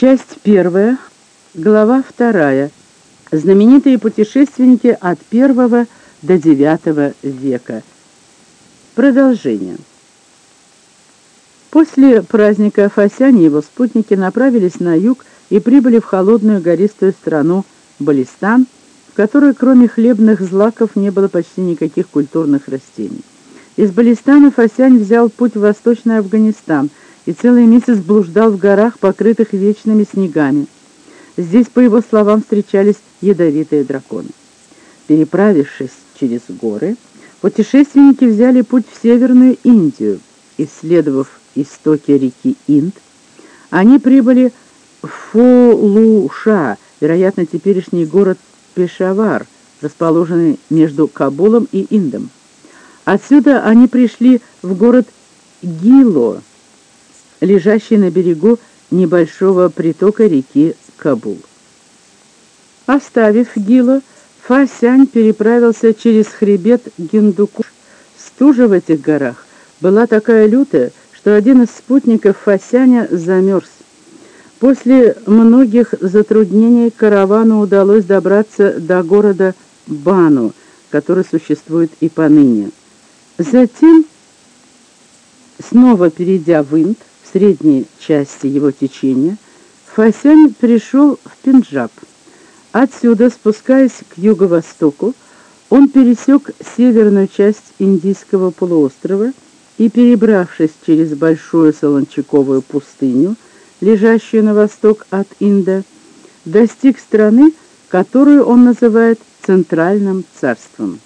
Часть первая, глава вторая. Знаменитые путешественники от первого до девятого века. Продолжение. После праздника Фасяни его спутники направились на юг и прибыли в холодную гористую страну Балистан, в которой кроме хлебных злаков не было почти никаких культурных растений. Из Балистана Фасянь взял путь в Восточный Афганистан – и целый месяц блуждал в горах, покрытых вечными снегами. Здесь, по его словам, встречались ядовитые драконы. Переправившись через горы, путешественники взяли путь в Северную Индию. Исследовав истоки реки Инд, они прибыли в Фолуша, вероятно, теперешний город Пешавар, расположенный между Кабулом и Индом. Отсюда они пришли в город Гило, лежащий на берегу небольшого притока реки Кабул. Оставив Гило, Фасянь переправился через хребет Гиндукуш. Стужа в этих горах была такая лютая, что один из спутников Фасяня замерз. После многих затруднений каравану удалось добраться до города Бану, который существует и поныне. Затем, снова перейдя в Инд, средней части его течения, Фасянь пришел в Пенджаб. Отсюда, спускаясь к юго-востоку, он пересек северную часть Индийского полуострова и, перебравшись через большую солончаковую пустыню, лежащую на восток от Инда, достиг страны, которую он называет Центральным царством.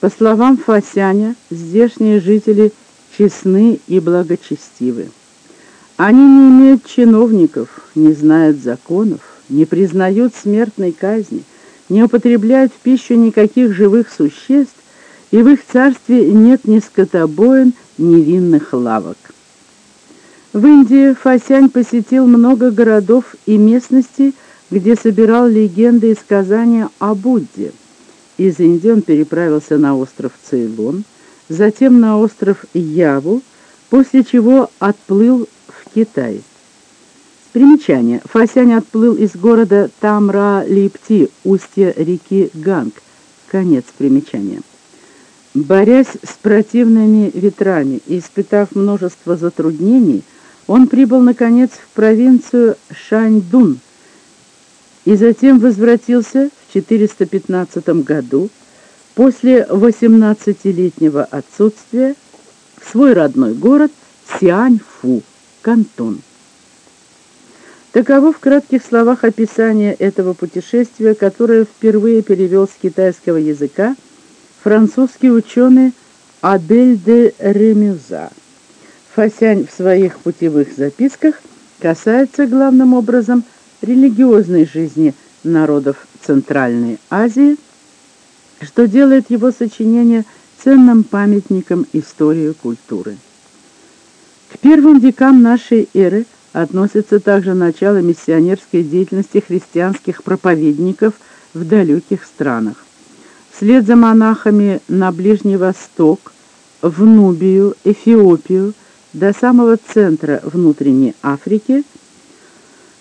По словам Фасяня, здешние жители честны и благочестивы. Они не имеют чиновников, не знают законов, не признают смертной казни, не употребляют в пищу никаких живых существ, и в их царстве нет ни скотобоин, ни винных лавок. В Индии Фасянь посетил много городов и местностей, где собирал легенды и сказания о Будде. Из Индии он переправился на остров Цейлон, затем на остров Яву, после чего отплыл Китай. Примечание. Фасянь отплыл из города Тамра-Липти, устья реки Ганг. Конец примечания. Борясь с противными ветрами и испытав множество затруднений, он прибыл, наконец, в провинцию Шаньдун и затем возвратился в 415 году после 18-летнего отсутствия в свой родной город Сианьфу. Кантон. Таково в кратких словах описание этого путешествия, которое впервые перевел с китайского языка французский ученый Адель де Ремюза. Фасянь в своих путевых записках касается главным образом религиозной жизни народов Центральной Азии, что делает его сочинение ценным памятником истории культуры. К первым векам нашей эры относится также начало миссионерской деятельности христианских проповедников в далеких странах. Вслед за монахами на Ближний Восток, в Нубию, Эфиопию, до самого центра внутренней Африки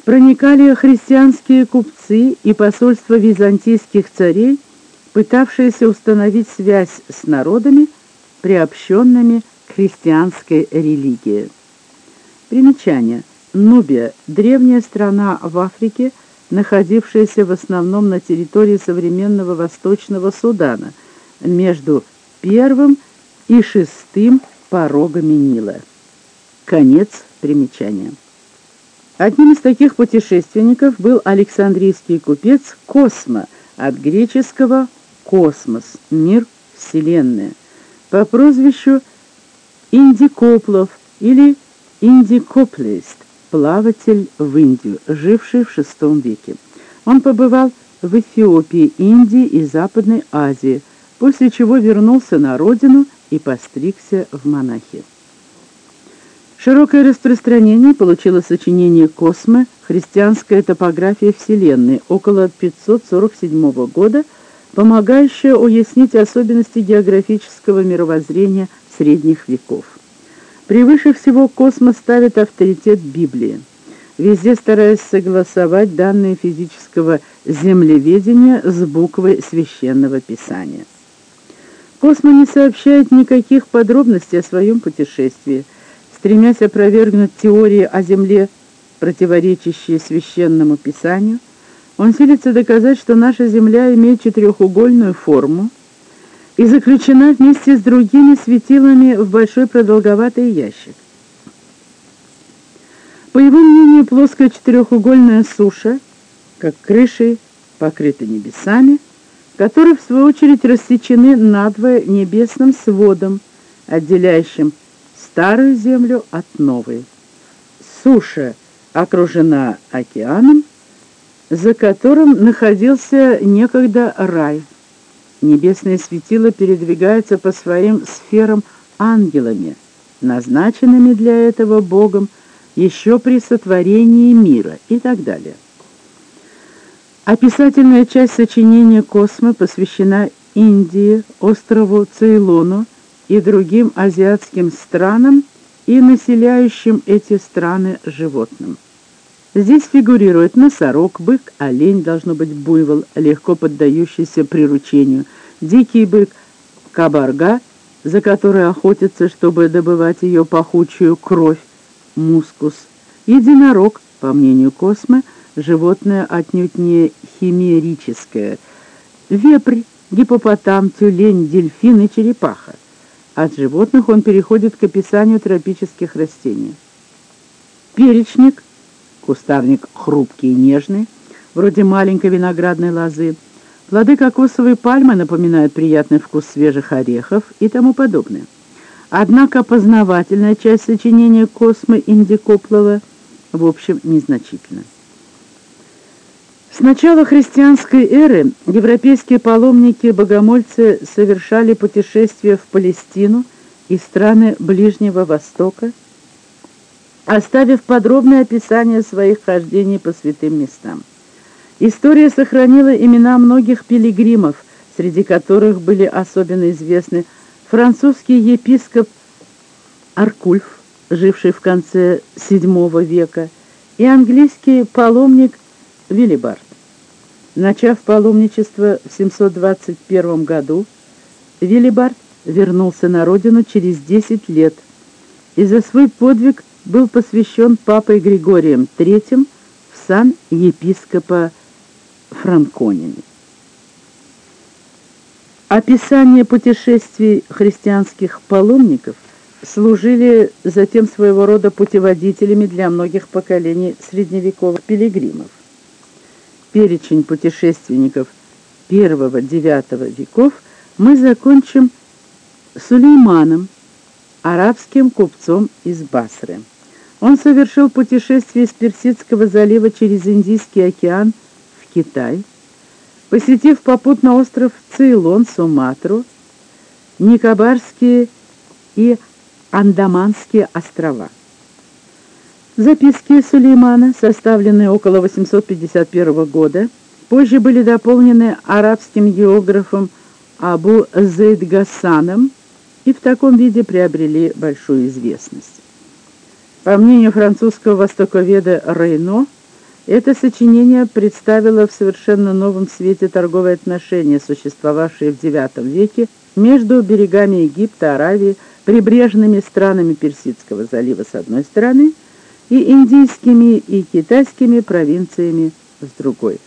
проникали христианские купцы и посольства византийских царей, пытавшиеся установить связь с народами, приобщенными христианской религии. Примечание. Нубия – древняя страна в Африке, находившаяся в основном на территории современного Восточного Судана, между первым и шестым порогами Нила. Конец примечания. Одним из таких путешественников был Александрийский купец Космо, от греческого «космос» – мир, вселенная, по прозвищу Индикоплов или Индикоплист, плаватель в Индию, живший в VI веке. Он побывал в Эфиопии, Индии и Западной Азии, после чего вернулся на родину и постригся в монахи. Широкое распространение получило сочинение Космо «Христианская топография Вселенной» около 547 года, помогающее уяснить особенности географического мировоззрения средних веков. Превыше всего космос ставит авторитет Библии. везде стараясь согласовать данные физического землеведения с буквой священного писания. Космо не сообщает никаких подробностей о своем путешествии, стремясь опровергнуть теории о Земле, противоречащие священному писанию, он силится доказать, что наша Земля имеет четырехугольную форму и заключена вместе с другими светилами в большой продолговатый ящик. По его мнению, плоская четырехугольная суша, как крышей, покрыта небесами, которые, в свою очередь, рассечены надвое небесным сводом, отделяющим старую землю от новой. Суша окружена океаном, за которым находился некогда рай. Небесные светила передвигаются по своим сферам ангелами, назначенными для этого Богом еще при сотворении мира и так далее. Описательная часть сочинения «Космо» посвящена Индии, острову Цейлону и другим азиатским странам и населяющим эти страны животным. Здесь фигурирует носорог, бык, олень, должно быть буйвол, легко поддающийся приручению, дикий бык, кабарга, за которой охотятся, чтобы добывать ее пахучую кровь, мускус, единорог, по мнению Космо, животное отнюдь не химерическое, вепрь, гипопотам, тюлень, дельфин и черепаха. От животных он переходит к описанию тропических растений. Перечник – Кустарник хрупкий и нежный, вроде маленькой виноградной лозы. Плоды кокосовой пальмы напоминают приятный вкус свежих орехов и тому подобное. Однако познавательная часть сочинения Космы Индикоплова в общем незначительна. С начала христианской эры европейские паломники-богомольцы совершали путешествия в Палестину и страны Ближнего Востока, оставив подробное описание своих хождений по святым местам. История сохранила имена многих пилигримов, среди которых были особенно известны французский епископ Аркульф, живший в конце VII века, и английский паломник Виллибард. Начав паломничество в 721 году, Виллибард вернулся на родину через 10 лет и за свой подвиг был посвящен папой Григорием III в сан епископа Франконини. Описание путешествий христианских паломников служили затем своего рода путеводителями для многих поколений средневековых пилигримов. Перечень путешественников I-IX веков мы закончим Сулейманом, арабским купцом из Басры. Он совершил путешествие из Персидского залива через Индийский океан в Китай, посетив попутно остров Цейлон, Суматру, Никобарские и Андаманские острова. Записки Сулеймана, составленные около 851 года, позже были дополнены арабским географом Абу Зейд Гасаном и в таком виде приобрели большую известность. По мнению французского востоковеда Рейно, это сочинение представило в совершенно новом свете торговые отношения, существовавшие в IX веке между берегами Египта, Аравии, прибрежными странами Персидского залива с одной стороны и индийскими и китайскими провинциями с другой.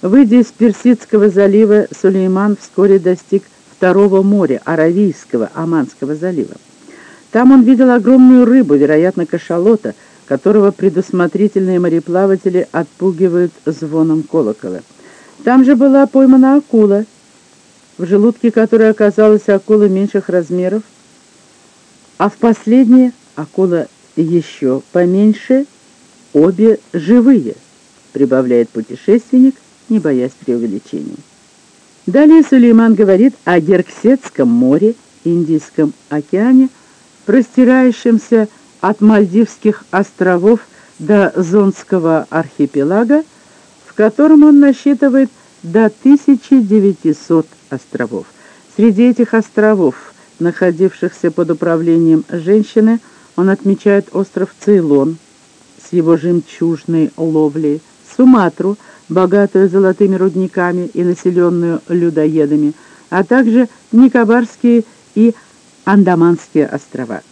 Выйдя из Персидского залива, Сулейман вскоре достиг Второго моря, Аравийского, Аманского залива. Там он видел огромную рыбу, вероятно, кашалота, которого предусмотрительные мореплаватели отпугивают звоном колокола. Там же была поймана акула, в желудке которой оказалась акула меньших размеров, а в последней акула еще поменьше, обе живые, прибавляет путешественник, не боясь преувеличения. Далее Сулейман говорит о Герксетском море, Индийском океане, простирающемся от Мальдивских островов до Зонского архипелага, в котором он насчитывает до 1900 островов. Среди этих островов, находившихся под управлением женщины, он отмечает остров Цейлон с его жемчужной ловлей, Суматру, богатую золотыми рудниками и населенную людоедами, а также Никобарские и Андаманские острова.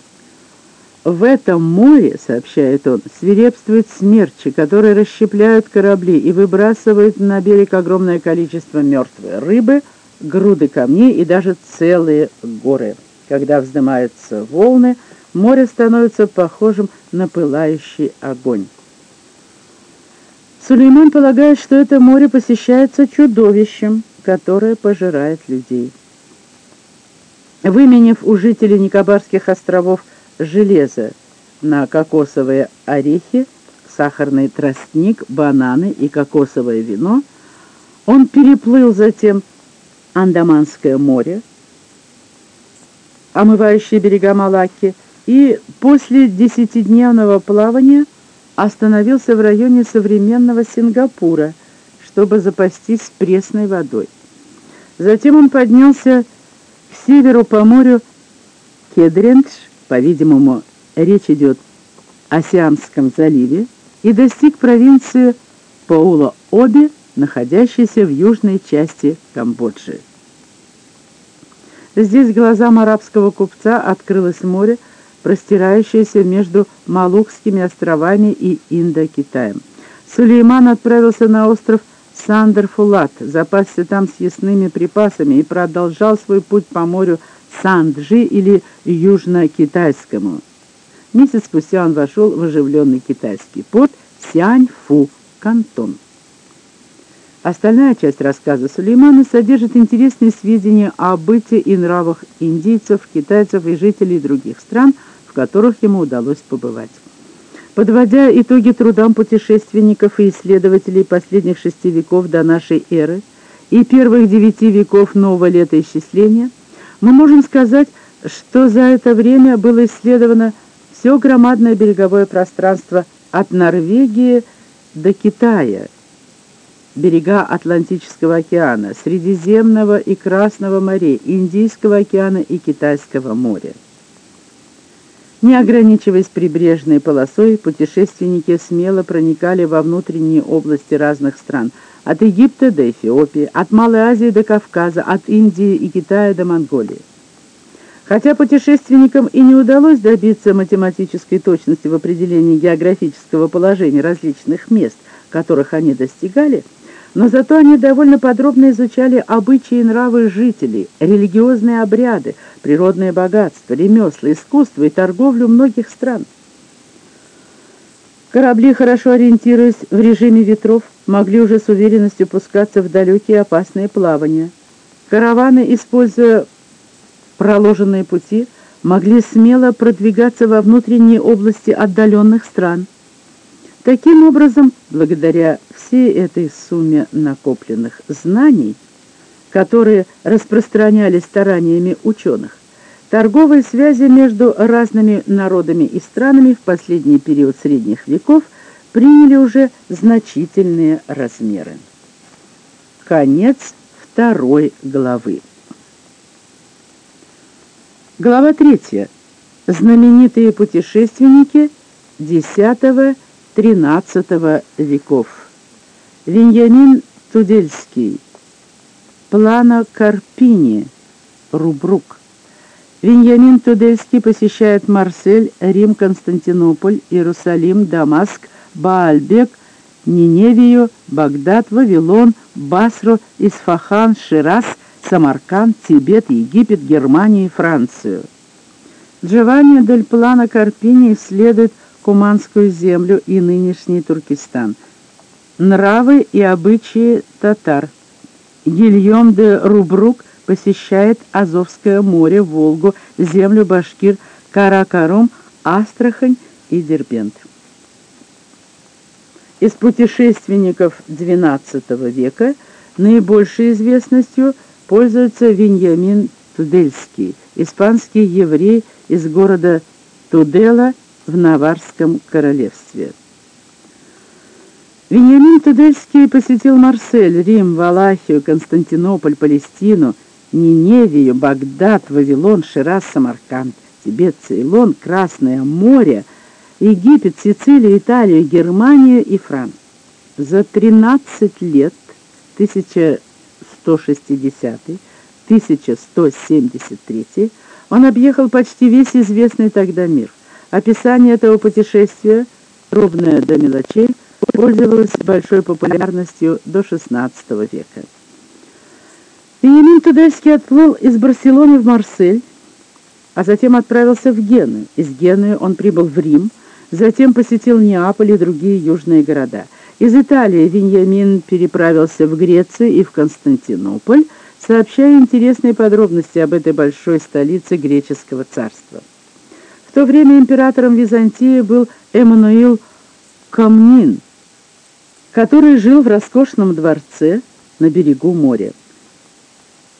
В этом море, сообщает он, свирепствуют смерчи, которые расщепляют корабли и выбрасывают на берег огромное количество мертвой рыбы, груды камней и даже целые горы. Когда вздымаются волны, море становится похожим на пылающий огонь. Сулейман полагает, что это море посещается чудовищем, которое пожирает людей. Выменив у жителей Никобарских островов железо на кокосовые орехи, сахарный тростник, бананы и кокосовое вино, он переплыл затем Андаманское море, омывающее берега Малакки, и после десятидневного плавания остановился в районе современного Сингапура, чтобы запастись пресной водой. Затем он поднялся северу по морю Кедрендж, по-видимому, речь идет о Сиамском заливе, и достиг провинции Паула-Оби, находящейся в южной части Камбоджи. Здесь глазам арабского купца открылось море, простирающееся между Малукскими островами и Индокитаем. Сулейман отправился на остров Сандер-Фулат, запасся там съестными припасами и продолжал свой путь по морю Санджи или Южно-Китайскому. Месяц спустя он вошел в оживленный китайский порт Сяньфу, Кантон. Остальная часть рассказа Сулеймана содержит интересные сведения о быте и нравах индийцев, китайцев и жителей других стран, в которых ему удалось побывать. Подводя итоги трудам путешественников и исследователей последних шести веков до нашей эры и первых девяти веков нового летоисчисления, мы можем сказать, что за это время было исследовано все громадное береговое пространство от Норвегии до Китая, берега Атлантического океана, Средиземного и Красного морей, Индийского океана и Китайского моря. Не ограничиваясь прибрежной полосой, путешественники смело проникали во внутренние области разных стран, от Египта до Эфиопии, от Малой Азии до Кавказа, от Индии и Китая до Монголии. Хотя путешественникам и не удалось добиться математической точности в определении географического положения различных мест, которых они достигали, но зато они довольно подробно изучали обычаи и нравы жителей, религиозные обряды, природное богатство, ремесла, искусство и торговлю многих стран. Корабли, хорошо ориентируясь в режиме ветров, могли уже с уверенностью пускаться в далекие опасные плавания. Караваны, используя проложенные пути, могли смело продвигаться во внутренние области отдаленных стран. Таким образом, благодаря всей этой сумме накопленных знаний, которые распространялись стараниями ученых, торговые связи между разными народами и странами в последний период средних веков приняли уже значительные размеры. Конец второй главы. Глава третья. Знаменитые путешественники X-XIII веков. Веньямин Тудельский. Плана Карпини. Рубрук. Веньямин Тудельский посещает Марсель, Рим, Константинополь, Иерусалим, Дамаск, Баальбек, Ниневию, Багдад, Вавилон, Басру, Исфахан, Шираз, Самарканд, Тибет, Египет, Германию и Францию. Джованни дель Плана Карпини исследует Куманскую землю и нынешний Туркестан – Нравы и обычаи татар. Гильем де Рубрук посещает Азовское море, Волгу, землю башкир, Каракарум, Астрахань и Дербент. Из путешественников XII века наибольшей известностью пользуется Виньямин Тудельский, испанский еврей из города Тудела в Наварском королевстве. Вениамин Тудельский посетил Марсель, Рим, Валахию, Константинополь, Палестину, Ниневию, Багдад, Вавилон, Шираз, Самарканд, Тибет, Цейлон, Красное море, Египет, Сицилия, Италия, Германия и Франция. За 13 лет 1160-1173 он объехал почти весь известный тогда мир. Описание этого путешествия, ровное до мелочей, пользовалось большой популярностью до XVI века. Вениамин Тудельский отплыл из Барселоны в Марсель, а затем отправился в Гену. Из Гены он прибыл в Рим, затем посетил Неаполь и другие южные города. Из Италии Вениамин переправился в Грецию и в Константинополь, сообщая интересные подробности об этой большой столице греческого царства. В то время императором Византии был Эммануил Камнин, который жил в роскошном дворце на берегу моря.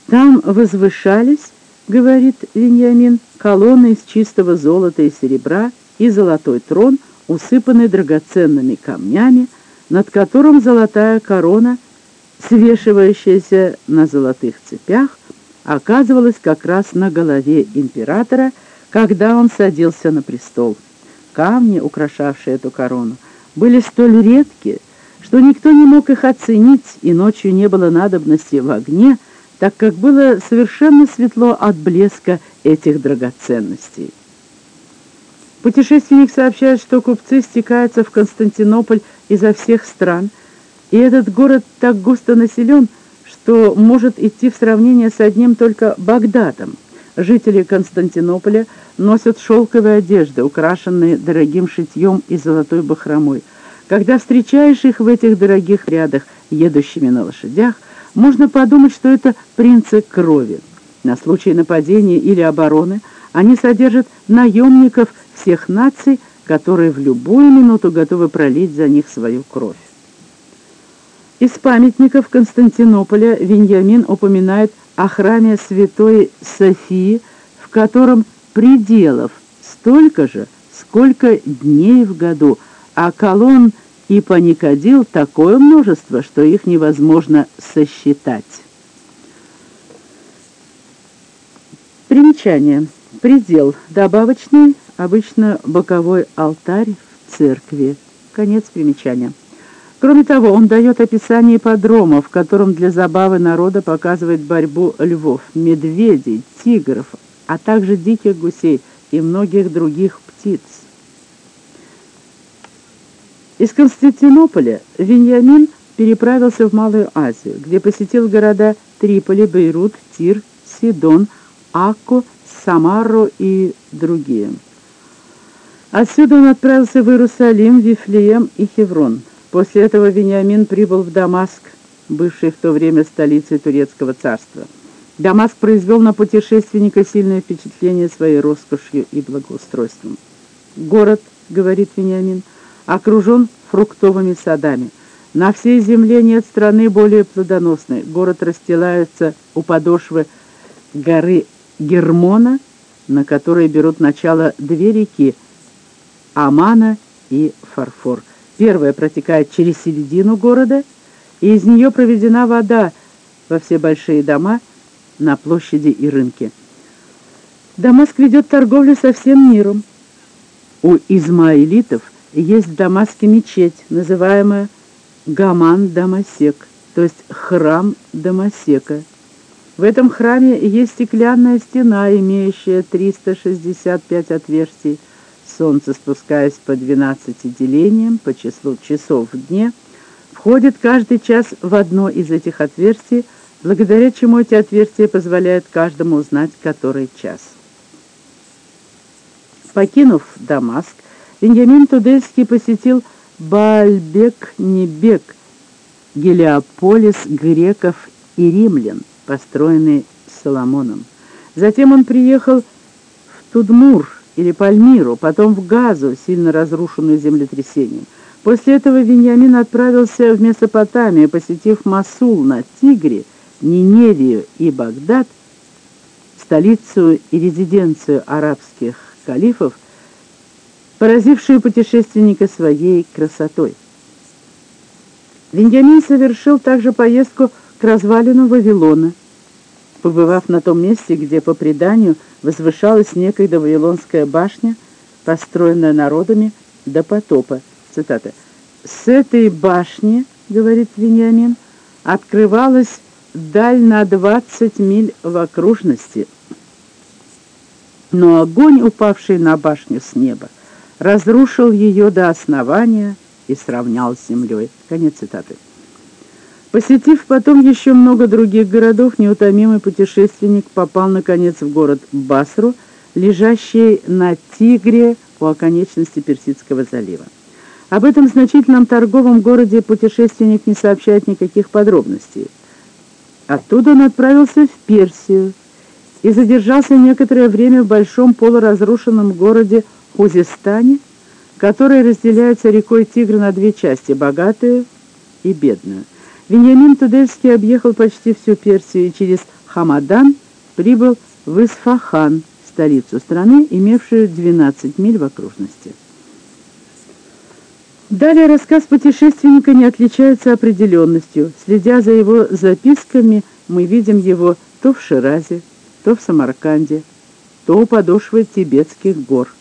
Там возвышались, говорит Вениамин, колонны из чистого золота и серебра и золотой трон, усыпанный драгоценными камнями, над которым золотая корона, свешивающаяся на золотых цепях, оказывалась как раз на голове императора, когда он садился на престол. Камни, украшавшие эту корону, были столь редки, что никто не мог их оценить, и ночью не было надобности в огне, так как было совершенно светло от блеска этих драгоценностей. Путешественник сообщает, что купцы стекаются в Константинополь изо всех стран, и этот город так густо населен, что может идти в сравнение с одним только Багдадом. Жители Константинополя носят шелковые одежды, украшенные дорогим шитьем и золотой бахромой. Когда встречаешь их в этих дорогих рядах, едущими на лошадях, можно подумать, что это принцы крови. На случай нападения или обороны они содержат наемников всех наций, которые в любую минуту готовы пролить за них свою кровь. Из памятников Константинополя Веньямин упоминает о храме Святой Софии, в котором пределов столько же, сколько дней в году, а колонн и паникодил такое множество, что их невозможно сосчитать. Примечание. Предел. Добавочный, обычно боковой алтарь в церкви. Конец примечания. Кроме того, он дает описание подрома, в котором для забавы народа показывает борьбу львов, медведей, тигров, а также диких гусей и многих других птиц. Из Константинополя Веньямин переправился в Малую Азию, где посетил города Триполи, Бейрут, Тир, Сидон, Акку, Самару и другие. Отсюда он отправился в Иерусалим, Вифлеем и Хеврон. После этого Вениамин прибыл в Дамаск, бывший в то время столицей турецкого царства. Дамаск произвел на путешественника сильное впечатление своей роскошью и благоустройством. «Город, — говорит Вениамин, — окружен фруктовыми садами. На всей земле нет страны более плодоносной. Город расстилается у подошвы горы Гермона, на которой берут начало две реки – Амана и Фарфор. Первая протекает через середину города, и из нее проведена вода во все большие дома на площади и рынке. Дамаск ведет торговлю со всем миром. У измаилитов – есть в Дамаске мечеть, называемая Гаман-Дамасек, то есть храм Дамасека. В этом храме есть стеклянная стена, имеющая 365 отверстий. Солнце, спускаясь по 12 делениям по числу часов в дне, входит каждый час в одно из этих отверстий, благодаря чему эти отверстия позволяют каждому узнать, который час. Покинув Дамаск, Беньямин Тудельский посетил Баальбек-Небек, Гелиополис греков и римлян, построенный Соломоном. Затем он приехал в Тудмур или Пальмиру, потом в Газу, сильно разрушенную землетрясением. После этого Вениамин отправился в Месопотамию, посетив Масул на Тигре, Ниневию и Багдад, столицу и резиденцию арабских калифов, поразившую путешественника своей красотой. Веньямин совершил также поездку к развалину Вавилона, побывав на том месте, где, по преданию, возвышалась некогда Вавилонская башня, построенная народами, до потопа. Цитата. «С этой башни, — говорит Вениамин, — открывалась даль на двадцать миль в окружности. Но огонь, упавший на башню с неба, разрушил ее до основания и сравнял с землей». Конец цитаты. Посетив потом еще много других городов, неутомимый путешественник попал, наконец, в город Басру, лежащий на Тигре у оконечности Персидского залива. Об этом значительном торговом городе путешественник не сообщает никаких подробностей. Оттуда он отправился в Персию и задержался некоторое время в большом полуразрушенном городе Хузистане, который разделяется рекой Тигр на две части – богатую и бедную – Вениамин Тудельский объехал почти всю Персию и через Хамадан прибыл в Исфахан, столицу страны, имевшую 12 миль в окружности. Далее рассказ путешественника не отличается определенностью. Следя за его записками, мы видим его то в Ширазе, то в Самарканде, то у подошвы тибетских гор.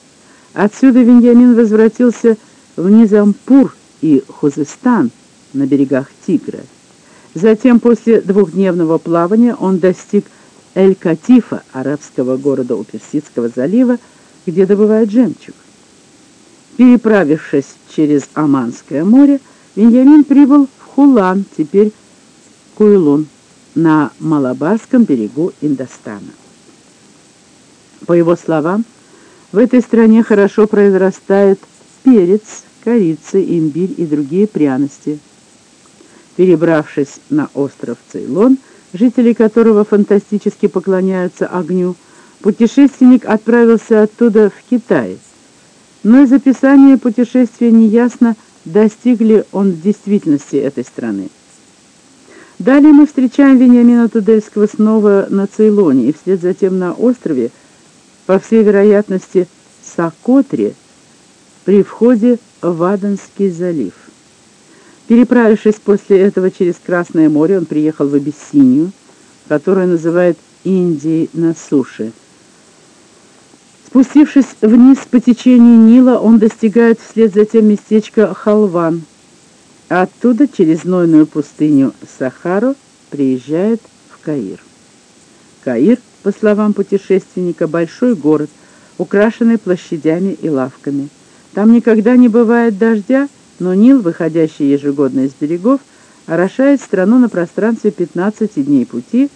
Отсюда Веньямин возвратился в Низампур и Хузестан на берегах Тигра. Затем, после двухдневного плавания, он достиг Эль-Катифа, арабского города у Персидского залива, где добывают жемчуг. Переправившись через Оманское море, Веньямин прибыл в Хулан, теперь Куйлун, на Малабарском берегу Индостана. По его словам, в этой стране хорошо произрастает перец, корица, имбирь и другие пряности – Перебравшись на остров Цейлон, жители которого фантастически поклоняются огню, путешественник отправился оттуда в Китай. Но из описания путешествия неясно, достиг ли он в действительности этой страны. Далее мы встречаем Вениамина Тудельского снова на Цейлоне и вслед затем на острове, по всей вероятности, Сокотре, при входе в Аденский залив. Переправившись после этого через Красное море, он приехал в Абиссинию, которую называют Индией на суше. Спустившись вниз по течению Нила, он достигает вслед за тем местечка Халван. оттуда через знойную пустыню Сахару приезжает в Каир. Каир, по словам путешественника, большой город, украшенный площадями и лавками. Там никогда не бывает дождя, но Нил, выходящий ежегодно из берегов, орошает страну на пространстве 15 дней пути,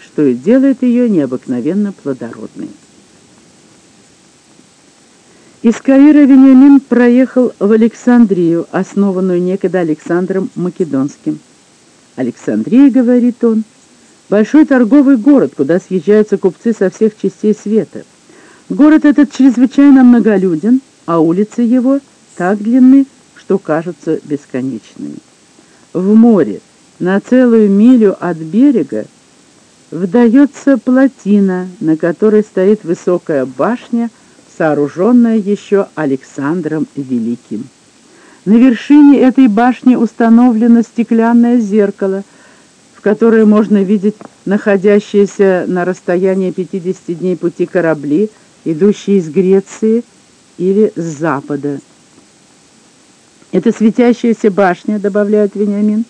что и делает ее необыкновенно плодородной. Из Каира Вениамин проехал в Александрию, основанную некогда Александром Македонским. Александрия, говорит он, большой торговый город, куда съезжаются купцы со всех частей света. Город этот чрезвычайно многолюден, а улицы его так длинны, что кажутся бесконечными. В море на целую милю от берега вдается плотина, на которой стоит высокая башня, сооруженная еще Александром Великим. На вершине этой башни установлено стеклянное зеркало, в которое можно видеть находящиеся на расстоянии 50 дней пути корабли, идущие из Греции или с запада. Эта светящаяся башня, добавляет Вениамин,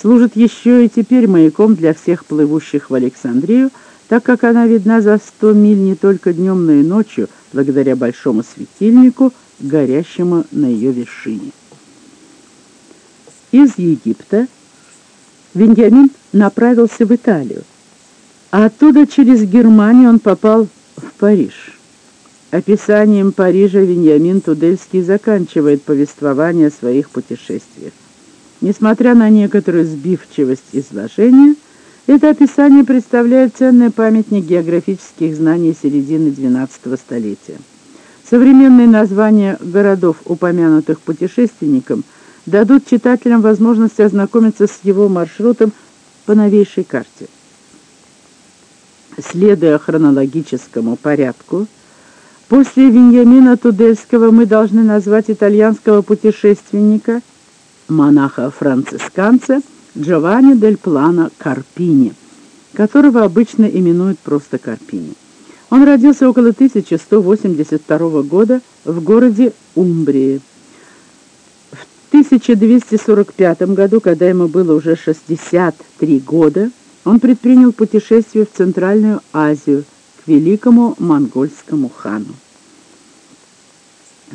служит еще и теперь маяком для всех плывущих в Александрию, так как она видна за сто миль не только днем, но и ночью, благодаря большому светильнику, горящему на ее вершине. Из Египта Веньямин направился в Италию, а оттуда через Германию он попал в Париж. Описанием Парижа Вениамин Тудельский заканчивает повествование о своих путешествиях. Несмотря на некоторую сбивчивость изложения, это описание представляет ценный памятник географических знаний середины XII столетия. Современные названия городов, упомянутых путешественником, дадут читателям возможность ознакомиться с его маршрутом по новейшей карте. Следуя хронологическому порядку, После Виньямина Тудельского мы должны назвать итальянского путешественника, монаха-францисканца Джованни дель Плано Карпини, которого обычно именуют просто Карпини. Он родился около 1182 года в городе Умбрии. 1245 году, когда ему было уже 63 года, он предпринял путешествие в Центральную Азию великому монгольскому хану.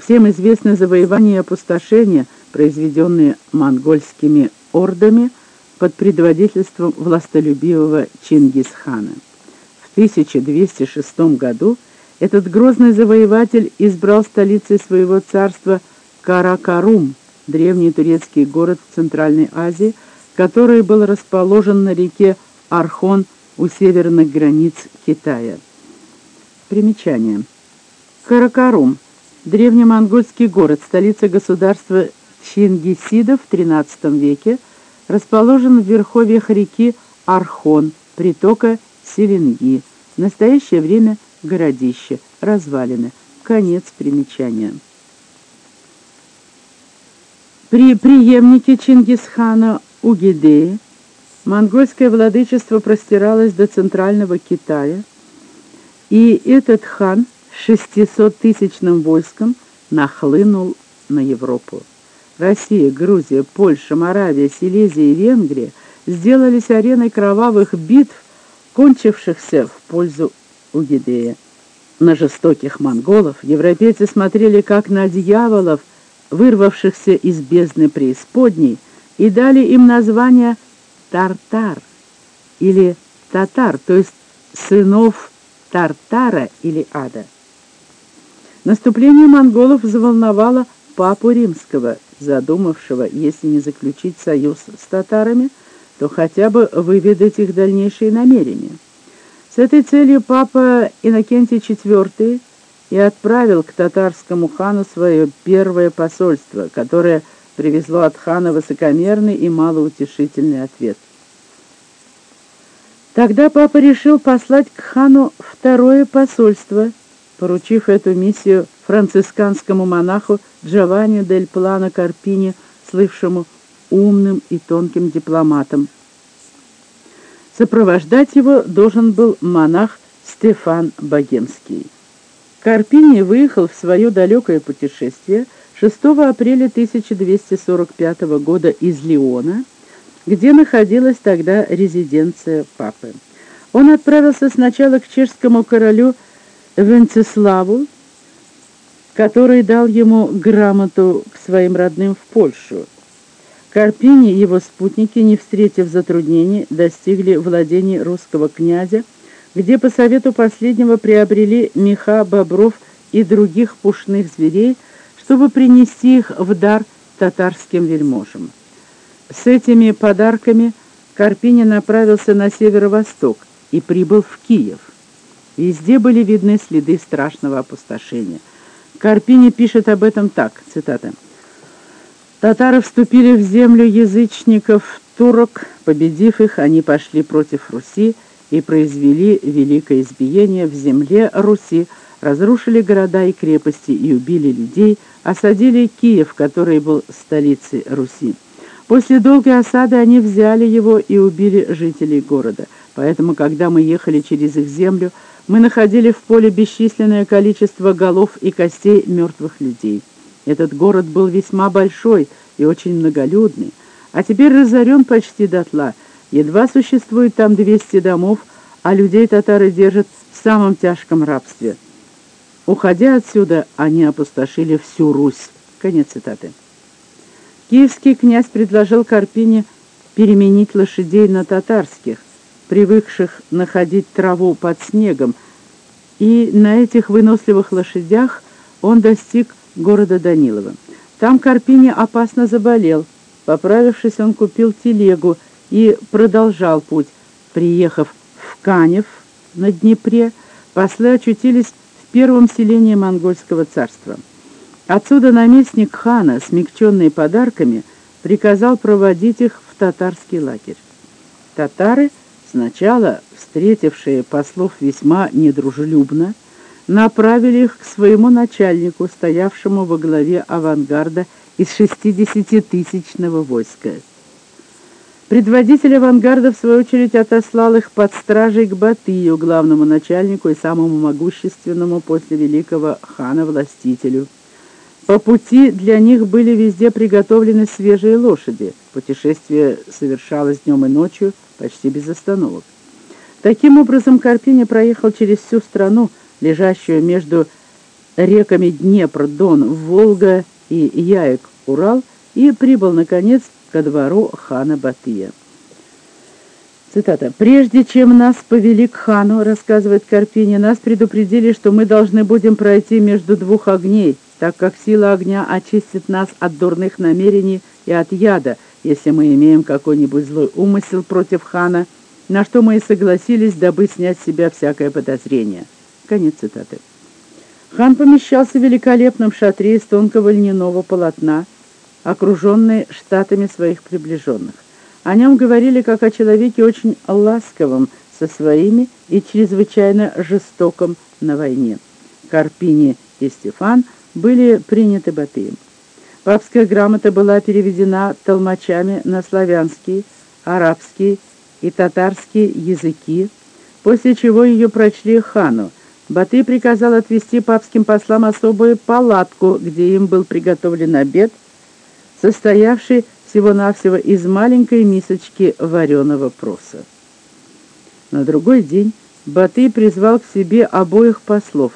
Всем известны завоевания и опустошения, произведенные монгольскими ордами под предводительством властолюбивого Чингисхана. В 1206 году этот грозный завоеватель избрал столицей своего царства Каракарум, древний турецкий город в Центральной Азии, который был расположен на реке Архон у северных границ Китая. Примечание. Каракарум – древнемонгольский город, столица государства Чингисидов в XIII веке, расположен в верховьях реки Архон, притока Селенги. В настоящее время городище, развалины. Конец примечания. При преемнике Чингисхана Угидеи монгольское владычество простиралось до центрального Китая, и этот хан с 600-тысячным войском нахлынул на Европу. Россия, Грузия, Польша, Моравия, Силезия и Венгрия сделались ареной кровавых битв, кончившихся в пользу Угидея. На жестоких монголов европейцы смотрели как на дьяволов – вырвавшихся из бездны преисподней, и дали им название Тартар или Татар, то есть сынов Тартара или Ада. Наступление монголов заволновало папу римского, задумавшего, если не заключить союз с татарами, то хотя бы выведать их дальнейшие намерения. С этой целью папа Иннокентий IV и отправил к татарскому хану свое первое посольство, которое привезло от хана высокомерный и малоутешительный ответ. Тогда папа решил послать к хану второе посольство, поручив эту миссию францисканскому монаху Джованни дель Плано Карпини, слывшему умным и тонким дипломатом. Сопровождать его должен был монах Стефан Богемский. Карпини выехал в свое далекое путешествие 6 апреля 1245 года из Лиона, где находилась тогда резиденция папы. Он отправился сначала к чешскому королю Венцеславу, который дал ему грамоту к своим родным в Польшу. Карпини и его спутники, не встретив затруднений, достигли владений русского князя, где по совету последнего приобрели меха бобров и других пушных зверей, чтобы принести их в дар татарским вельможам. С этими подарками Карпини направился на северо-восток и прибыл в Киев. Везде были видны следы страшного опустошения. Карпини пишет об этом так, цитата. «Татары вступили в землю язычников турок, победив их, они пошли против Руси, и произвели великое избиение в земле Руси, разрушили города и крепости и убили людей, осадили Киев, который был столицей Руси. После долгой осады они взяли его и убили жителей города. Поэтому, когда мы ехали через их землю, мы находили в поле бесчисленное количество голов и костей мертвых людей. Этот город был весьма большой и очень многолюдный, а теперь разорен почти дотла – Едва существует там 200 домов, а людей татары держат в самом тяжком рабстве. Уходя отсюда, они опустошили всю Русь. Конец цитаты. Киевский князь предложил Карпине переменить лошадей на татарских, привыкших находить траву под снегом, и на этих выносливых лошадях он достиг города Данилова. Там Карпине опасно заболел. Поправившись, он купил телегу и продолжал путь. Приехав в Канев на Днепре, послы очутились в первом селении монгольского царства. Отсюда наместник хана, смягченный подарками, приказал проводить их в татарский лагерь. Татары, сначала встретившие послов весьма недружелюбно, направили их к своему начальнику, стоявшему во главе авангарда из 60-тысячного войска. Предводитель авангарда, в свою очередь, отослал их под стражей к Батыю, главному начальнику и самому могущественному после великого хана-властителю. По пути для них были везде приготовлены свежие лошади. Путешествие совершалось днем и ночью, почти без остановок. Таким образом, Карпини проехал через всю страну, лежащую между реками Днепр, Дон, Волга и Яек, Урал, и прибыл, наконец, ко двору хана Батыя. Цитата. «Прежде чем нас повели к хану, — рассказывает Карпини, — нас предупредили, что мы должны будем пройти между двух огней, так как сила огня очистит нас от дурных намерений и от яда, если мы имеем какой-нибудь злой умысел против хана, на что мы и согласились, дабы снять с себя всякое подозрение». Конец цитаты. Хан помещался в великолепном шатре из тонкого льняного полотна, окруженный штатами своих приближенных. О нем говорили как о человеке очень ласковом со своими и чрезвычайно жестоком на войне. Карпини и Стефан были приняты Батыем. Папская грамота была переведена толмачами на славянский, арабский и татарский языки, после чего ее прочли хану. Батый приказал отвести папским послам особую палатку, где им был приготовлен обед, состоявший всего-навсего из маленькой мисочки вареного проса. На другой день Батый призвал к себе обоих послов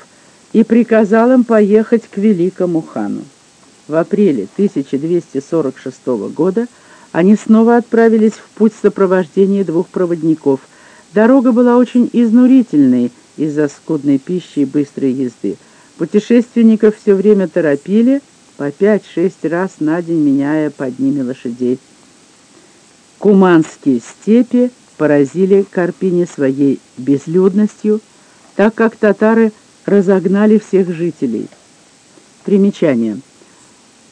и приказал им поехать к великому хану. В апреле 1246 года они снова отправились в путь в сопровождении двух проводников. Дорога была очень изнурительной из-за скудной пищи и быстрой езды. Путешественников все время торопили, по пять-шесть раз на день меняя под ними лошадей. Куманские степи поразили Карпине своей безлюдностью, так как татары разогнали всех жителей. Примечание.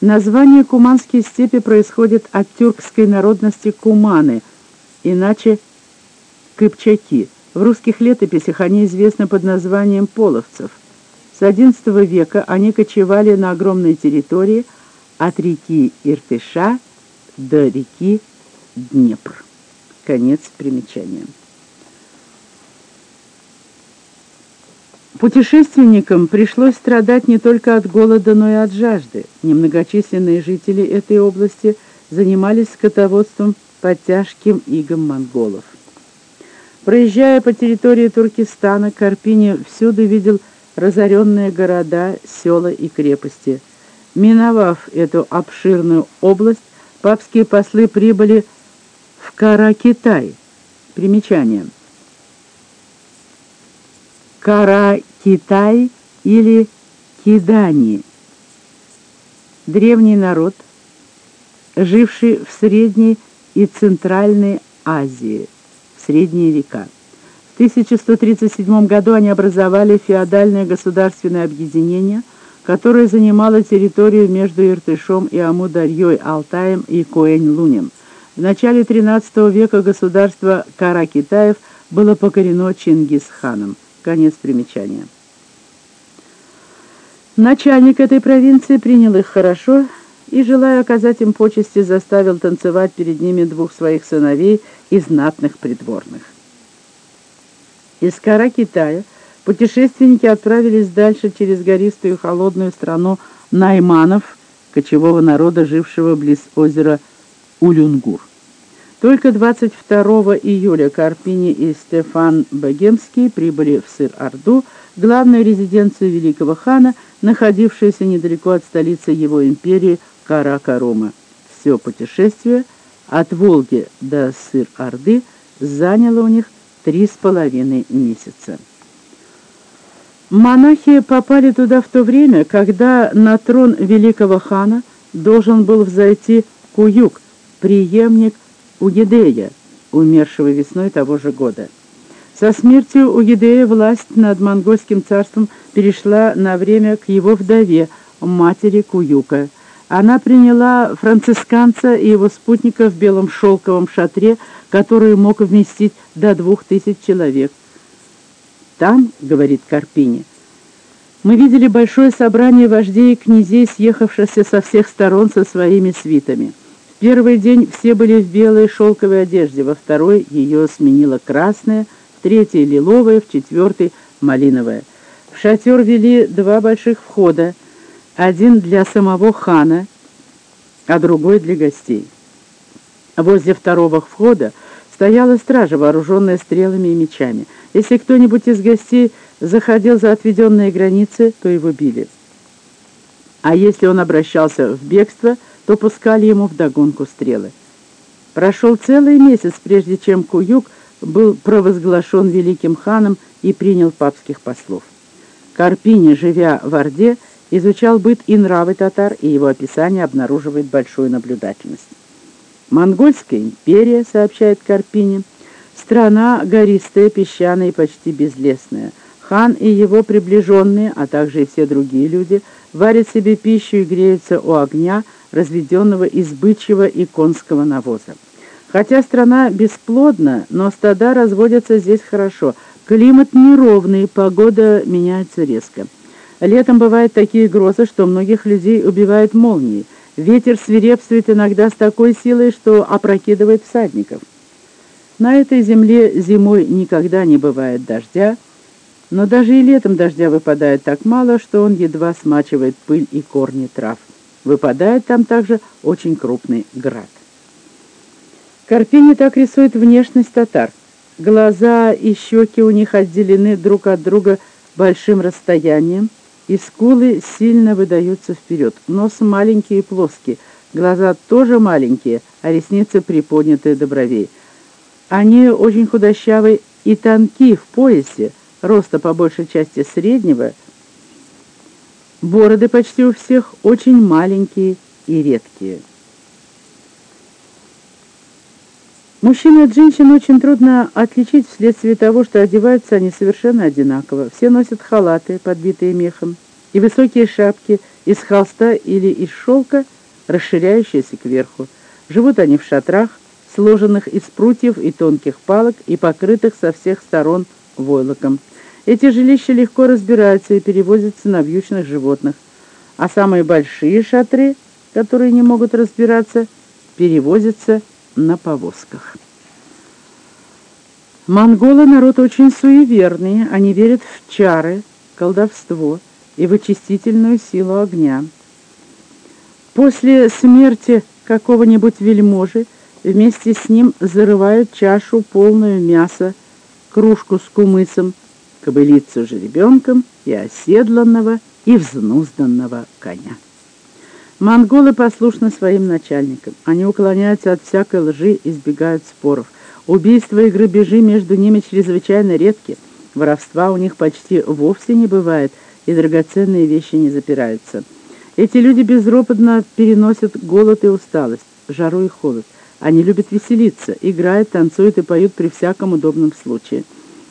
Название Куманские степи происходит от тюркской народности куманы, иначе кыпчаки. В русских летописях они известны под названием половцев – с XI века они кочевали на огромной территории от реки Иртыша до реки Днепр. Конец примечания. Путешественникам пришлось страдать не только от голода, но и от жажды. Немногочисленные жители этой области занимались скотоводством под тяжким игом монголов. Проезжая по территории Туркестана, Карпини всюду видел разоренные города, села и крепости. Миновав эту обширную область, папские послы прибыли в Кара-Китай. Примечание. Кара-Китай или Кидани. Древний народ, живший в Средней и Центральной Азии, в средние века. 1137 году они образовали феодальное государственное объединение, которое занимало территорию между Иртышом и Амударьей, Алтаем и Коэнь-Лунем. В начале XIII века государство Кара-Китаев было покорено Чингисханом. Конец примечания. Начальник этой провинции принял их хорошо и, желая оказать им почести, заставил танцевать перед ними двух своих сыновей и знатных придворных. Из Кара-Китая путешественники отправились дальше через гористую холодную страну найманов, кочевого народа, жившего близ озера Улюнгур. Только 22 июля Карпини и Стефан Богемский прибыли в Сыр-Орду, главную резиденцию великого хана, находившуюся недалеко от столицы его империи Каракарума. Все путешествие от Волги до Сыр-Орды заняло у них три с половиной месяца. Монахи попали туда в то время, когда на трон великого хана должен был взойти Куюк, преемник Угидея, умершего весной того же года. Со смертью Угидея власть над монгольским царством перешла на время к его вдове, матери Куюка. Она приняла францисканца и его спутника в белом шелковом шатре, который мог вместить до двух тысяч человек. «Там, — говорит Карпини, — мы видели большое собрание вождей и князей, съехавшихся со всех сторон со своими свитами. Первый день все были в белой шелковой одежде, во второй ее сменила красная, в третий — лиловая, в четвертый — малиновая. В шатер вели два больших входа — один для самого хана, а другой для гостей. Возле второго входа стояла стража, вооруженная стрелами и мечами. Если кто-нибудь из гостей заходил за отведенные границы, то его били. А если он обращался в бегство, то пускали ему вдогонку стрелы. Прошел целый месяц, прежде чем Куюк был провозглашен великим ханом и принял папских послов. Карпини, живя в Орде, изучал быт и нравы татар, и его описание обнаруживает большую наблюдательность. Монгольская империя, сообщает Карпини, страна гористая, песчаная и почти безлесная. Хан и его приближенные, а также и все другие люди, варят себе пищу и греются у огня, разведенного из бычьего и конского навоза. Хотя страна бесплодна, но стада разводятся здесь хорошо. Климат неровный, погода меняется резко. Летом бывают такие грозы, что многих людей убивают молнии. Ветер свирепствует иногда с такой силой, что опрокидывает всадников. На этой земле зимой никогда не бывает дождя, но даже и летом дождя выпадает так мало, что он едва смачивает пыль и корни трав. Выпадает там также очень крупный град. Карпини так рисует внешность татар. Глаза и щеки у них отделены друг от друга большим расстоянием, и скулы сильно выдаются вперед. Нос маленький и плоский, глаза тоже маленькие, а ресницы приподнятые до бровей. Они очень худощавые и тонкие в поясе, роста по большей части среднего. Бороды почти у всех очень маленькие и редкие. Мужчин от женщин очень трудно отличить вследствие того, что одеваются они совершенно одинаково. Все носят халаты, подбитые мехом, и высокие шапки из холста или из шелка, расширяющиеся кверху. Живут они в шатрах, сложенных из прутьев и тонких палок и покрытых со всех сторон войлоком. Эти жилища легко разбираются и перевозятся на вьючных животных, а самые большие шатры, которые не могут разбираться, перевозятся на повозках. Монголы народ очень суеверный, они верят в чары, колдовство и в очистительную силу огня. После смерти какого-нибудь вельможи вместе с ним зарывают чашу, полную мяса, кружку с кумысом, кобылицу жеребенком и оседланного и взнузданного коня. Монголы послушны своим начальникам. Они уклоняются от всякой лжи, избегают споров. Убийства и грабежи между ними чрезвычайно редки. Воровства у них почти вовсе не бывает, и драгоценные вещи не запираются. Эти люди безропотно переносят голод и усталость, жару и холод. Они любят веселиться, играют, танцуют и поют при всяком удобном случае.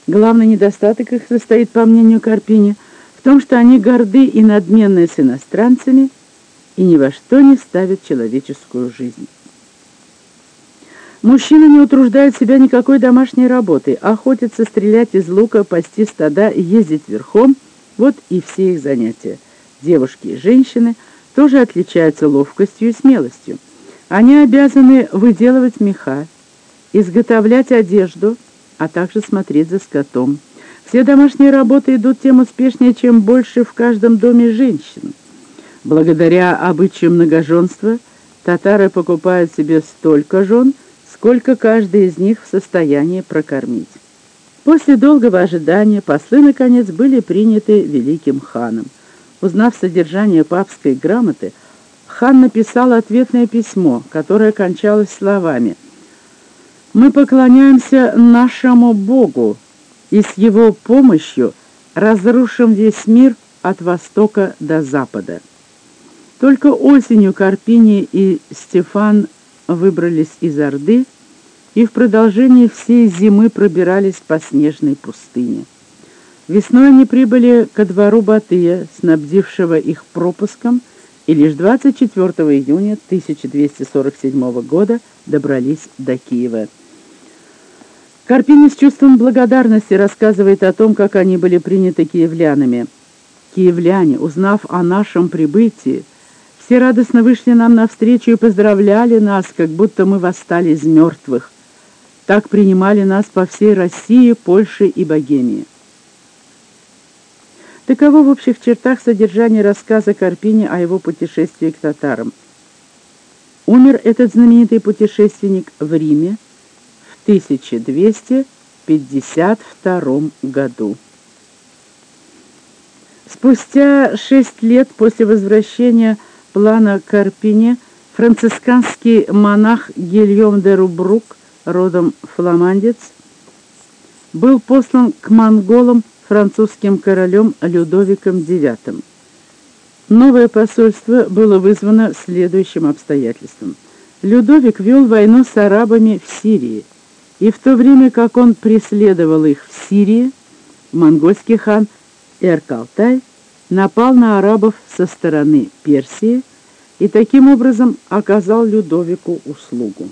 Главный недостаток их состоит, по мнению Карпини, в том, что они горды и надменны с иностранцами и ни во что не ставят человеческую жизнь. Мужчина не утруждает себя никакой домашней работой, охотится, стрелять из лука, пасти стада, ездить верхом – вот и все их занятия. Девушки и женщины тоже отличаются ловкостью и смелостью. Они обязаны выделывать меха, изготовлять одежду, а также смотреть за скотом. Все домашние работы идут тем успешнее, чем больше в каждом доме женщин. Благодаря обычаю многоженства татары покупают себе столько жен, сколько каждый из них в состоянии прокормить. После долгого ожидания послы, наконец, были приняты великим ханом. Узнав содержание папской грамоты, хан написал ответное письмо, которое кончалось словами «Мы поклоняемся нашему Богу и с его помощью разрушим весь мир от востока до запада». Только осенью Карпини и Стефан выбрались из Орды и в продолжении всей зимы пробирались по снежной пустыне. Весной они прибыли ко двору Батыя, снабдившего их пропуском, и лишь 24 июня 1247 года добрались до Киева. Карпини с чувством благодарности рассказывает о том, как они были приняты киевлянами. Киевляне, узнав о нашем прибытии, все радостно вышли нам навстречу и поздравляли нас, как будто мы восстали из мертвых. Так принимали нас по всей России, Польше и Богемии. Таково в общих чертах содержание рассказа Карпини о его путешествии к татарам. Умер этот знаменитый путешественник в Риме 1252 году. Спустя шесть лет после возвращения плана Карпини францисканский монах Гильем де Рубрук, родом фламандец, был послан к монголам французским королем Людовиком IX. Новое посольство было вызвано следующим обстоятельством. Людовик вел войну с арабами в Сирии, и в то время как он преследовал их в Сирии, монгольский хан Эркалтай напал на арабов со стороны Персии и таким образом оказал Людовику услугу.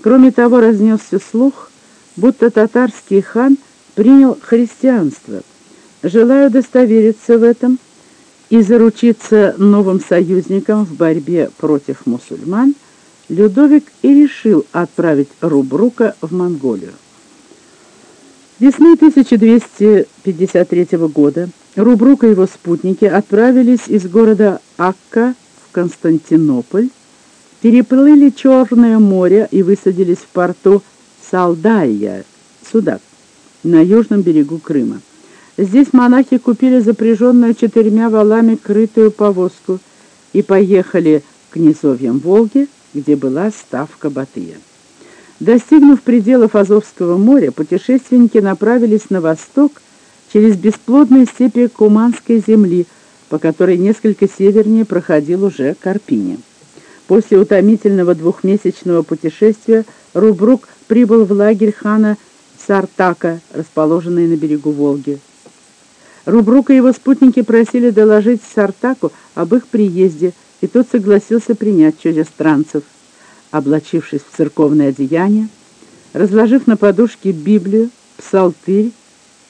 Кроме того, разнесся слух, будто татарский хан принял христианство. Желая удостовериться в этом и заручиться новым союзником в борьбе против мусульман, Людовик и решил отправить Рубрука в Монголию. Весной 1253 года Рубрук и его спутники отправились из города Акка в Константинополь, переплыли Черное море и высадились в порту Салдайя, Судак, на южном берегу Крыма. Здесь монахи купили запряженную четырьмя валами крытую повозку и поехали к низовьям Волги, где была ставка Батыя. Достигнув пределов Азовского моря, путешественники направились на восток через бесплодные степи Куманской земли, по которой несколько севернее проходил уже Карпини. После утомительного двухмесячного путешествия Рубрук прибыл в лагерь хана Сартака, расположенный на берегу Волги. Рубрук и его спутники просили доложить Сартаку об их приезде, и тот согласился принять чужестранцев. Облачившись в церковное одеяние, разложив на подушке Библию, псалтырь,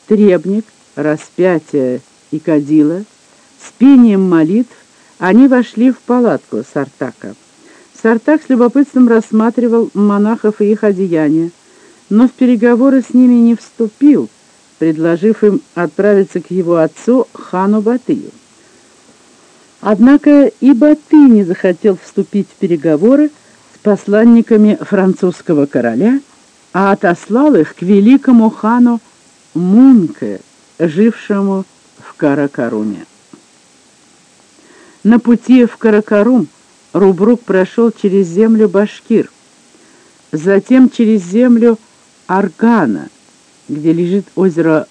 требник, распятие и кадила, с пением молитв они вошли в палатку Сартака. Сартак с любопытством рассматривал монахов и их одеяния, но в переговоры с ними не вступил, предложив им отправиться к его отцу хану Батыю. Однако и Баты не захотел вступить в переговоры с посланниками французского короля, а отослал их к великому хану Мунке, жившему в Каракаруме. На пути в Каракарум Рубрук прошел через землю Башкир, затем через землю Аргана, где лежит озеро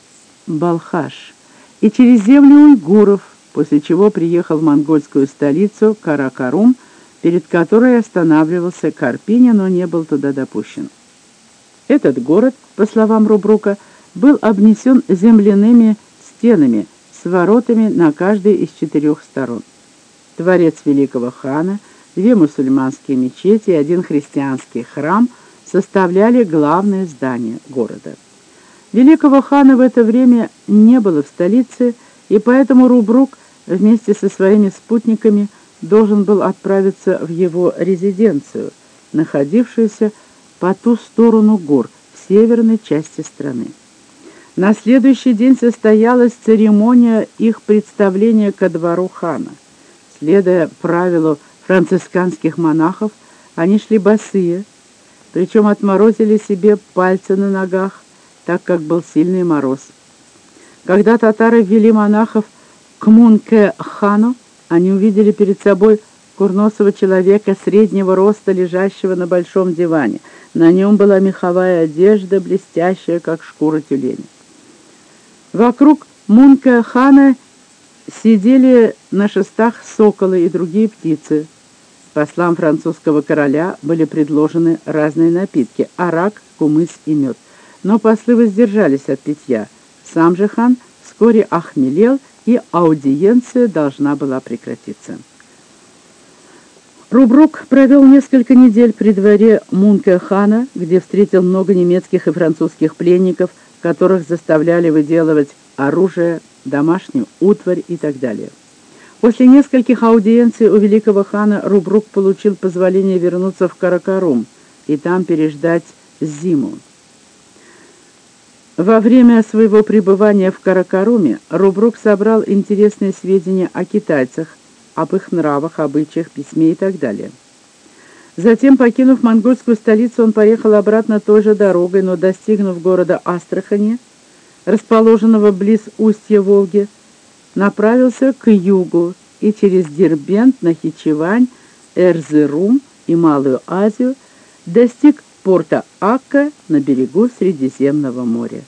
Балхаш, и через землю уйгуров, после чего приехал в монгольскую столицу Каракарум, перед которой останавливался Карпиня, но не был туда допущен. Этот город, по словам Рубрука, был обнесен земляными стенами с воротами на каждой из четырех сторон. Дворец великого хана, две мусульманские мечети и один христианский храм составляли главное здание города. Великого хана в это время не было в столице, и поэтому Рубрук вместе со своими спутниками должен был отправиться в его резиденцию, находившуюся по ту сторону гор, в северной части страны. На следующий день состоялась церемония их представления ко двору хана. Следуя правилу францисканских монахов, они шли босые, причем отморозили себе пальцы на ногах, так как был сильный мороз. Когда татары ввели монахов к Мунке-хану, они увидели перед собой курносого человека среднего роста, лежащего на большом диване. На нем была меховая одежда, блестящая, как шкура тюленя. Вокруг Мунка-хана сидели на шестах соколы и другие птицы. Послам французского короля были предложены разные напитки – арак, кумыс и мед. Но послы воздержались от питья. Сам же хан вскоре охмелел, и аудиенция должна была прекратиться. Рубрук провел несколько недель при дворе Мунке-хана, где встретил много немецких и французских пленников – которых заставляли выделывать оружие, домашнюю утварь и так далее. После нескольких аудиенций у великого хана Рубрук получил позволение вернуться в Каракарум и там переждать зиму. Во время своего пребывания в Каракаруме Рубрук собрал интересные сведения о китайцах, об их нравах, обычаях, письме и так далее. Затем, покинув монгольскую столицу, он поехал обратно той же дорогой, но достигнув города Астрахани, расположенного близ устья Волги, направился к югу и через Дербент, Нахичевань, Эрзерум и Малую Азию достиг порта Акка на берегу Средиземного моря.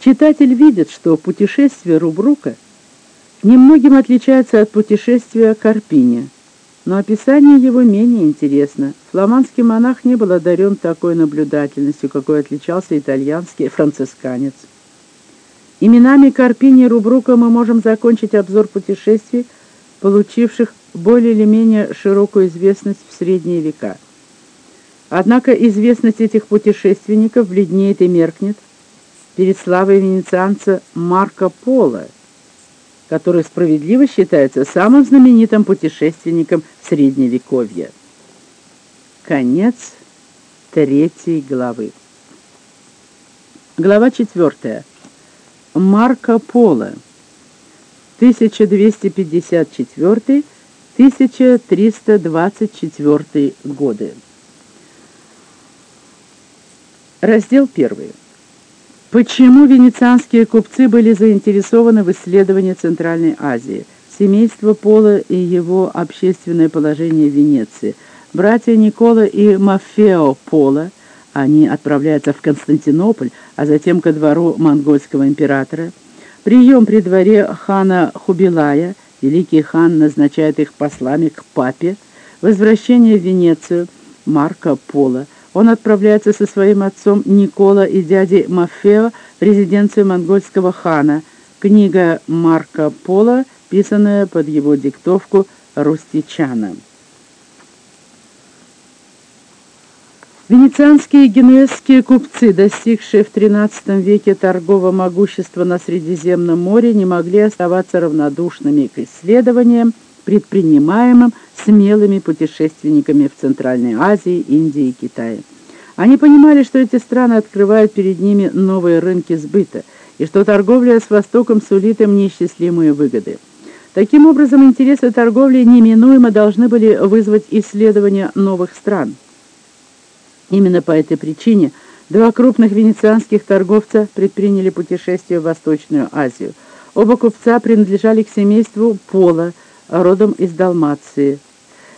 Читатель видит, что путешествие Рубрука немногим отличается от путешествия Карпини, но описание его менее интересно. Фламандский монах не был одарен такой наблюдательностью, какой отличался итальянский францисканец. Именами Карпини и Рубрука мы можем закончить обзор путешествий, получивших более или менее широкую известность в средние века. Однако известность этих путешественников бледнеет и меркнет перед славой венецианца Марко Поло, который справедливо считается самым знаменитым путешественником Средневековья. Конец третьей главы. Глава четвертая. Марко Поло. 1254-1324 годы. Раздел первый. Почему венецианские купцы были заинтересованы в исследовании Центральной Азии? Семейство Пола и его общественное положение в Венеции. Братья Никола и Мафео Пола, они отправляются в Константинополь, а затем ко двору монгольского императора. Прием при дворе хана Хубилая, великий хан назначает их послами к папе. Возвращение в Венецию Марко Пола. Он отправляется со своим отцом Никола и дядей Мафео в резиденцию монгольского хана. Книга Марко Поло, писанная под его диктовку Рустичана. Венецианские и генуэзские купцы, достигшие в XIII веке торгового могущества на Средиземном море, не могли оставаться равнодушными к исследованиям, предпринимаемым смелыми путешественниками в Центральной Азии, Индии и Китае. Они понимали, что эти страны открывают перед ними новые рынки сбыта, и что торговля с Востоком сулит им неисчислимые выгоды. Таким образом, интересы торговли неминуемо должны были вызвать исследования новых стран. Именно по этой причине два крупных венецианских торговца предприняли путешествие в Восточную Азию. Оба купца принадлежали к семейству Пола, родом из Далмации.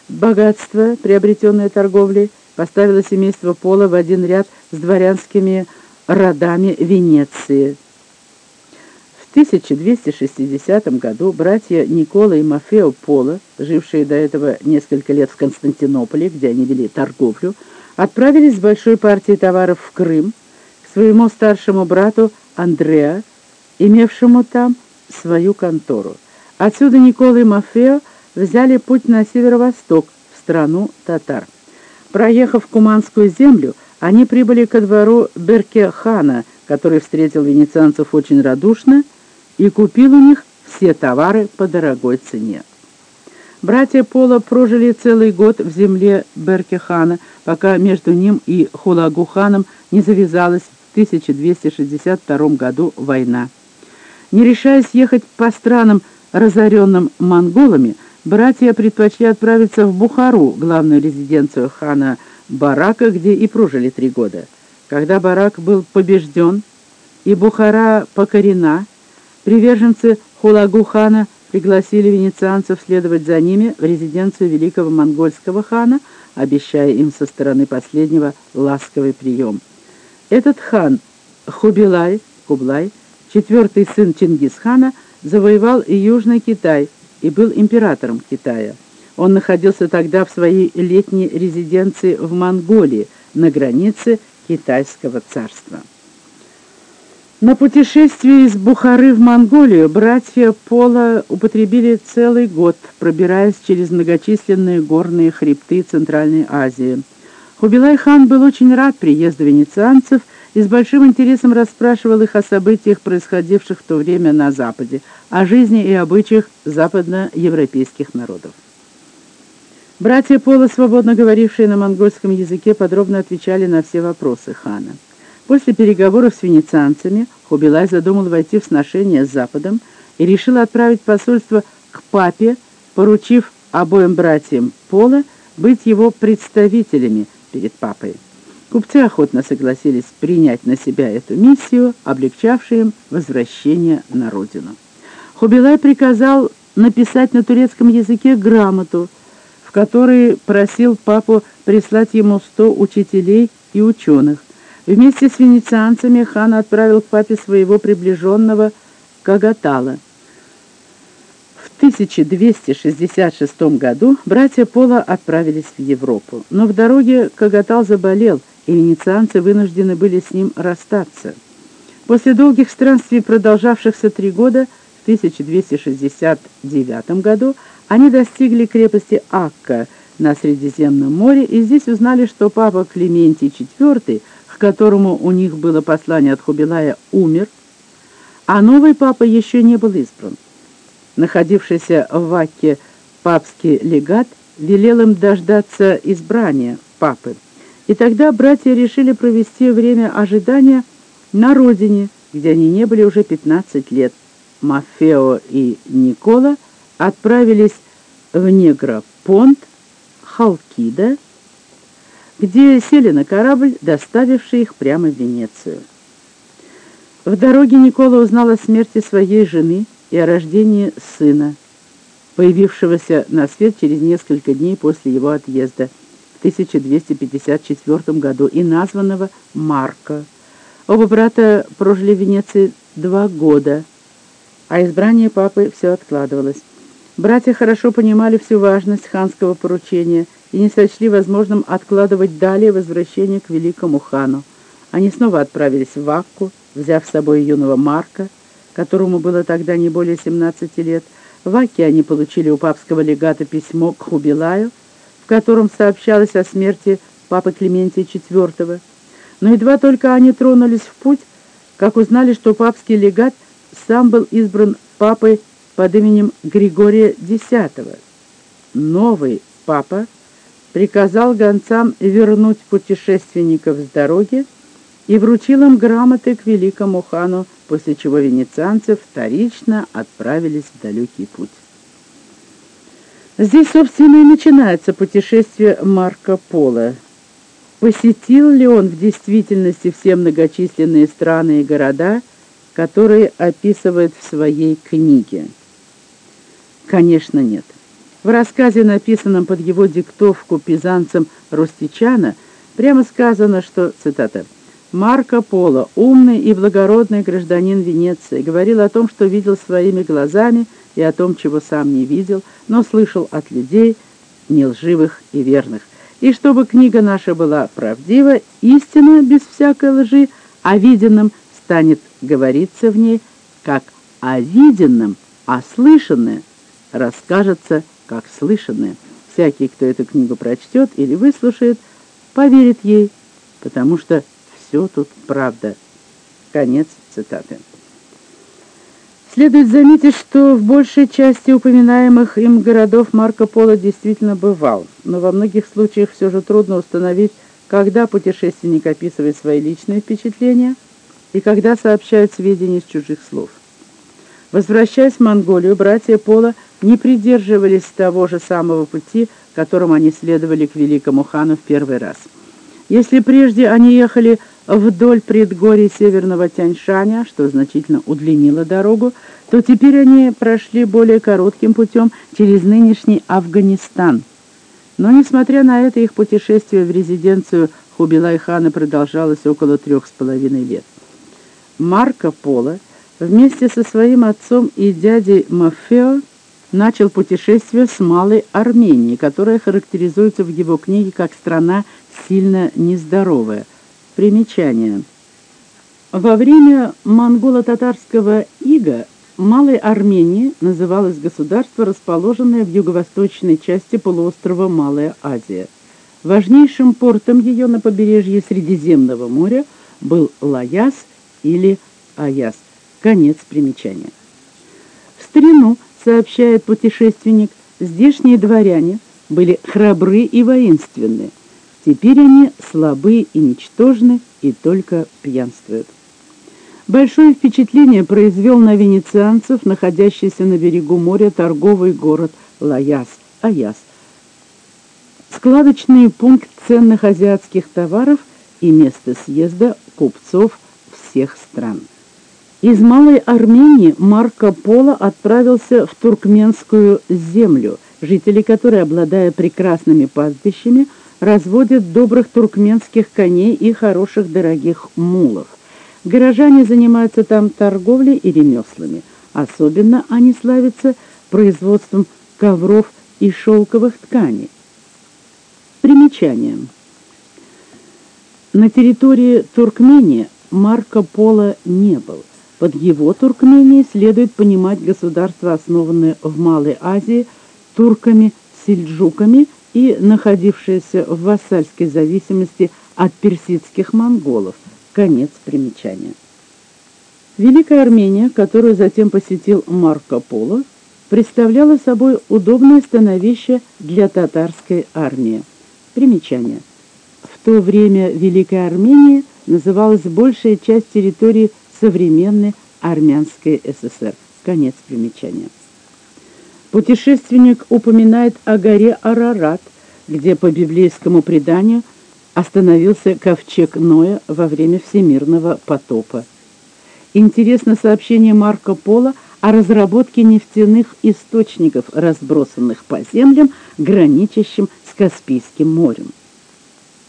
Богатство, приобретенное торговлей, поставило семейство Пола в один ряд с дворянскими родами Венеции. В 1260 году братья Никола и Мафео Пола, жившие до этого несколько лет в Константинополе, где они вели торговлю, отправились с большой партией товаров в Крым к своему старшему брату Андреа, имевшему там свою контору. Отсюда Никола и Мафео взяли путь на северо-восток, в страну татар. Проехав Куманскую землю, они прибыли ко двору Берке-хана, который встретил венецианцев очень радушно и купил у них все товары по дорогой цене. Братья Пола прожили целый год в земле Берке-хана, пока между ним и Хулагу-ханом не завязалась в 1262 году война. Не решаясь ехать по странам, разоренным монголами, братья предпочли отправиться в Бухару, главную резиденцию хана Барака, где и прожили три года. Когда Барак был побежден и Бухара покорена, приверженцы Хулагу хана пригласили венецианцев следовать за ними в резиденцию великого монгольского хана, обещая им со стороны последнего ласковый прием. Этот хан Хубилай, Кублай, четвертый сын Чингисхана, завоевал и Южный Китай и был императором Китая. Он находился тогда в своей летней резиденции в Монголии, на границе Китайского царства. На путешествии из Бухары в Монголию братья Пола употребили целый год, пробираясь через многочисленные горные хребты Центральной Азии. Хубилай-хан был очень рад приезду венецианцев и с большим интересом расспрашивал их о событиях, происходивших в то время на Западе, о жизни и обычаях западноевропейских народов. Братья Пола, свободно говорившие на монгольском языке, подробно отвечали на все вопросы хана. После переговоров с венецианцами Хубилай задумал войти в сношение с Западом и решил отправить посольство к папе, поручив обоим братьям Пола быть его представителями перед папой. Купцы охотно согласились принять на себя эту миссию, облегчавшую им возвращение на родину. Хубилай приказал написать на турецком языке грамоту, в которой просил папу прислать ему сто учителей и ученых. Вместе с венецианцами хан отправил к папе своего приближенного Кагатала. В 1266 году братья Пола отправились в Европу, но в дороге Кагатал заболел, и венецианцы вынуждены были с ним расстаться. После долгих странствий, продолжавшихся три года, в 1269 году они достигли крепости Акка на Средиземном море и здесь узнали, что папа Клементий IV, к которому у них было послание от Хубилая, умер, а новый папа еще не был избран. Находившийся в Акке папский легат велел им дождаться избрания папы. И тогда братья решили провести время ожидания на родине, где они не были уже 15 лет. Мафео и Никола отправились в Негропонт, Халкида, где сели на корабль, доставивший их прямо в Венецию. В дороге Никола узнал о смерти своей жены и о рождении сына, появившегося на свет через несколько дней после его отъезда – 1254 году и названного Марко. Оба брата прожили в Венеции два года, а избрание папы все откладывалось. Братья хорошо понимали всю важность ханского поручения и не сочли возможным откладывать далее возвращение к великому хану. Они снова отправились в Акку, взяв с собой юного Марка, которому было тогда не более 17 лет. В Акке они получили у папского легата письмо к Хубилаю, в котором сообщалось о смерти папы Клементия IV. Но едва только они тронулись в путь, как узнали, что папский легат сам был избран папой под именем Григория X. Новый папа приказал гонцам вернуть путешественников с дороги и вручил им грамоты к великому хану, после чего венецианцы вторично отправились в далекий путь. Здесь, собственно, и начинается путешествие Марко Поло. Посетил ли он в действительности все многочисленные страны и города, которые описывает в своей книге? Конечно, нет. В рассказе, написанном под его диктовку пизанцем Рустичана, прямо сказано, что, цитата, «Марко Поло, умный и благородный гражданин Венеции, говорил о том, что видел своими глазами – и о том, чего сам не видел, но слышал от людей, нелживых и верных. И чтобы книга наша была правдива, истина без всякой лжи, о виденном станет говориться в ней, как о виденном, а слышанное расскажется, как слышанное. Всякий, кто эту книгу прочтет или выслушает, поверит ей, потому что все тут правда. Конец цитаты. Следует заметить, что в большей части упоминаемых им городов Марко Поло действительно бывал, но во многих случаях все же трудно установить, когда путешественник описывает свои личные впечатления и когда сообщает сведения из чужих слов. Возвращаясь в Монголию, братья Пола не придерживались того же самого пути, которым они следовали к великому хану в первый раз. Если прежде они ехали вдоль предгорий северного Тяньшаня, что значительно удлинило дорогу, то теперь они прошли более коротким путем через нынешний Афганистан. Но, несмотря на это, их путешествие в резиденцию Хубилай-хана продолжалось около трех с половиной лет. Марко Поло вместе со своим отцом и дядей Мафео начал путешествие с Малой Арменией, которая характеризуется в его книге как страна сильно нездоровая – Примечание. Во время монголо-татарского ига Малой Армении называлось государство, расположенное в юго-восточной части полуострова Малая Азия. Важнейшим портом ее на побережье Средиземного моря был Лаяс или Аяс. Конец примечания. В старину, сообщает путешественник, здешние дворяне были храбры и воинственны. Теперь они слабы и ничтожны и только пьянствуют. Большое впечатление произвел на венецианцев, находящийся на берегу моря, торговый город Лаяс, Аяс. Складочный пункт ценных азиатских товаров и место съезда купцов всех стран. Из Малой Армении Марко Поло отправился в туркменскую землю, жители которой, обладая прекрасными пастбищами, разводят добрых туркменских коней и хороших дорогих мулов. Горожане занимаются там торговлей и ремеслами. Особенно они славятся производством ковров и шелковых тканей. Примечание. На территории Туркмении Марко Поло не был. Под его Туркменией следует понимать государство, основанное в Малой Азии турками-сельджуками и находившееся в вассальской зависимости от персидских монголов. Конец примечания. Великая Армения, которую затем посетил Марко Поло, представляла собой удобное становище для татарской армии. Примечание. В то время Великая Армения называлась большая часть территории современной Армянской ССР. Конец примечания. Путешественник упоминает о горе Арарат, где по библейскому преданию остановился ковчег Ноя во время всемирного потопа. Интересно сообщение Марко Поло о разработке нефтяных источников, разбросанных по землям, граничащим с Каспийским морем.